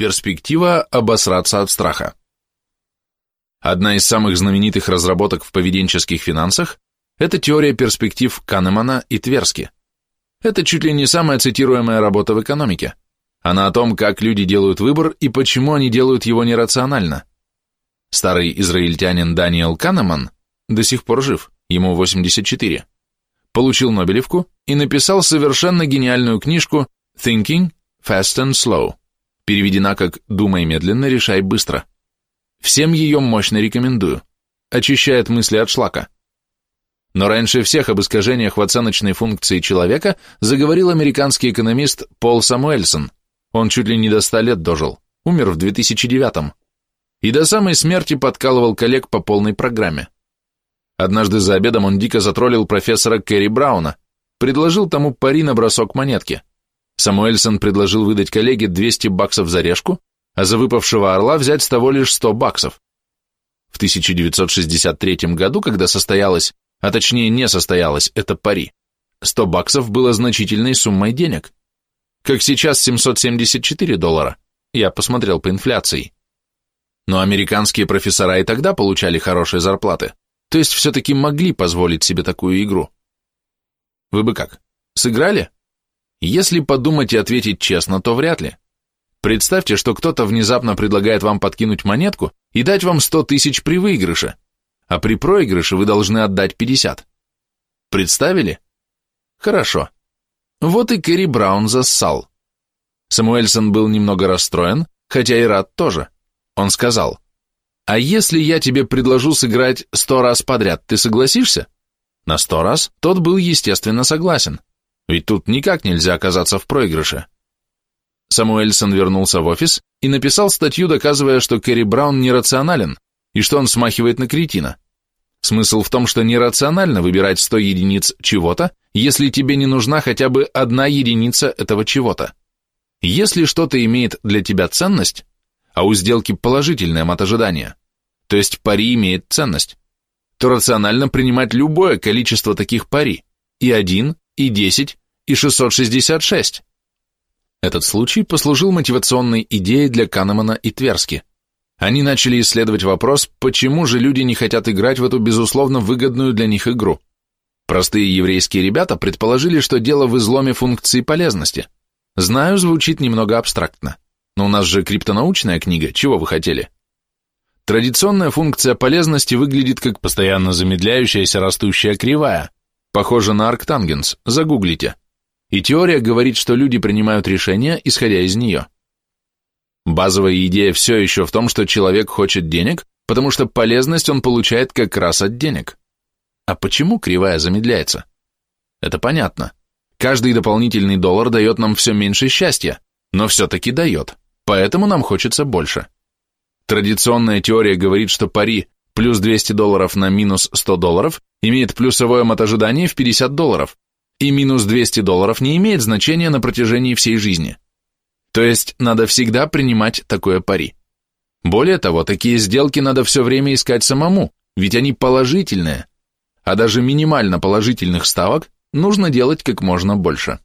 Перспектива обосраться от страха. Одна из самых знаменитых разработок в поведенческих финансах – это теория перспектив Канемана и Тверски. Это чуть ли не самая цитируемая работа в экономике. Она о том, как люди делают выбор и почему они делают его нерационально. Старый израильтянин Даниэл Канеман до сих пор жив, ему 84, получил Нобелевку и написал совершенно гениальную книжку Thinking Fast and Slow, переведена как «Думай медленно, решай быстро». Всем ее мощно рекомендую. Очищает мысли от шлака. Но раньше всех об искажениях в оценочной функции человека заговорил американский экономист Пол Самуэльсон. Он чуть ли не до 100 лет дожил, умер в 2009 И до самой смерти подкалывал коллег по полной программе. Однажды за обедом он дико затроллил профессора Кэрри Брауна, предложил тому пари на бросок монетки. Самуэльсон предложил выдать коллеге 200 баксов за решку, а за выпавшего орла взять с того лишь 100 баксов. В 1963 году, когда состоялось, а точнее не состоялось, это пари, 100 баксов было значительной суммой денег. Как сейчас 774 доллара, я посмотрел по инфляции. Но американские профессора и тогда получали хорошие зарплаты, то есть все-таки могли позволить себе такую игру. Вы бы как, сыграли? Если подумать и ответить честно, то вряд ли. Представьте, что кто-то внезапно предлагает вам подкинуть монетку и дать вам 100 тысяч при выигрыше, а при проигрыше вы должны отдать 50. Представили? Хорошо. Вот и Кэрри Браун зассал. Самуэльсон был немного расстроен, хотя и рад тоже. Он сказал, «А если я тебе предложу сыграть сто раз подряд, ты согласишься?» На сто раз тот был, естественно, согласен. Ведь тут никак нельзя оказаться в проигрыше. Самуэльсон вернулся в офис и написал статью, доказывая, что Кэрри Браун нерационален и что он смахивает на кретина. Смысл в том, что нерационально выбирать 100 единиц чего-то, если тебе не нужна хотя бы одна единица этого чего-то. Если что-то имеет для тебя ценность, а у сделки положительное мат ожидания, то есть пари имеет ценность, то рационально принимать любое количество таких пари, и 1, и 10, и 666. Этот случай послужил мотивационной идеей для Канемана и Тверски. Они начали исследовать вопрос, почему же люди не хотят играть в эту безусловно выгодную для них игру. Простые еврейские ребята предположили, что дело в изломе функции полезности. Знаю, звучит немного абстрактно, но у нас же криптонаучная книга, чего вы хотели? Традиционная функция полезности выглядит как постоянно замедляющаяся растущая кривая, похожа на арктангенс, загуглите. И теория говорит, что люди принимают решения, исходя из нее. Базовая идея все еще в том, что человек хочет денег, потому что полезность он получает как раз от денег. А почему кривая замедляется? Это понятно. Каждый дополнительный доллар дает нам все меньше счастья, но все-таки дает, поэтому нам хочется больше. Традиционная теория говорит, что пари плюс 200 долларов на минус 100 долларов имеет плюсовое мотожидание в 50 долларов, и минус 200 долларов не имеет значения на протяжении всей жизни. То есть надо всегда принимать такое пари. Более того, такие сделки надо все время искать самому, ведь они положительные, а даже минимально положительных ставок нужно делать как можно больше.